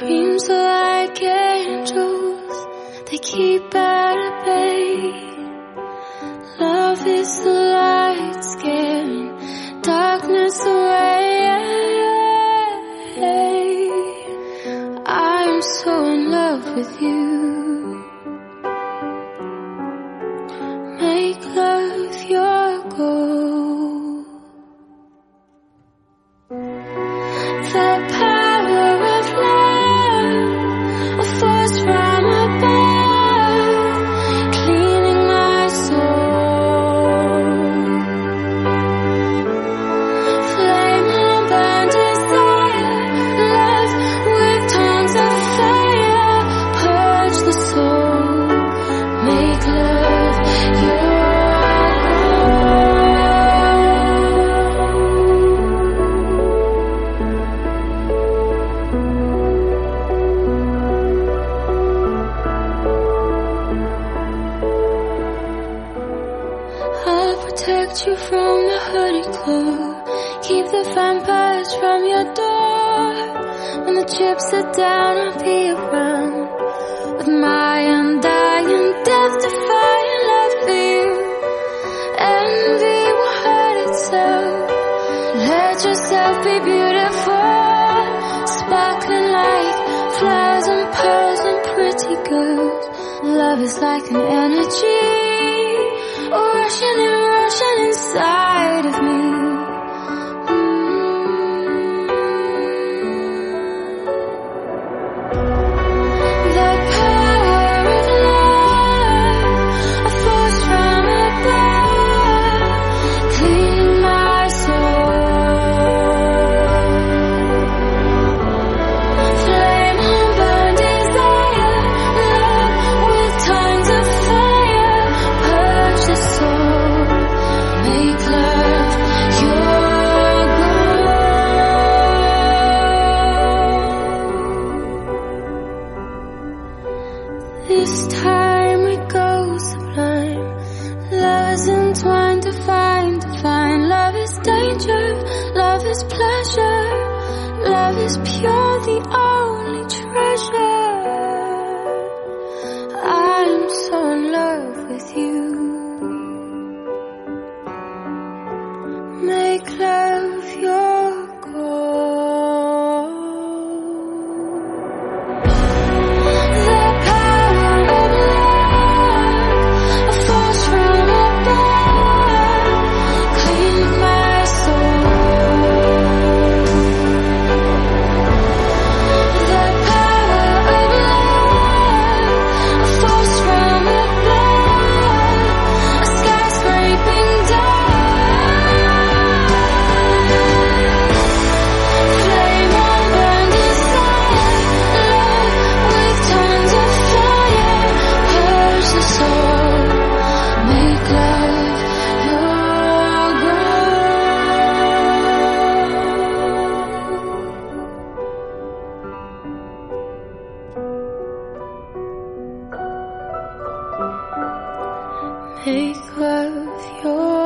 Dreams are like angels, they keep at bay. Love is the light scaring darkness away. I'm so in love with you. Make love protect you from the hoodie claw. Keep the vampires from your door. When the chips are down, I'll be around. With my undying, death defying love for you. Envy will hurt itself. Let yourself be beautiful. Sparkling like flowers and pearls and pretty girls. Love is like an energy. Rushing and rushing inside This time we go sublime. Love is entwined, defined, defined. Love is danger, love is pleasure. Love is pure, the only treasure. I'm so in love with you. Make love make love your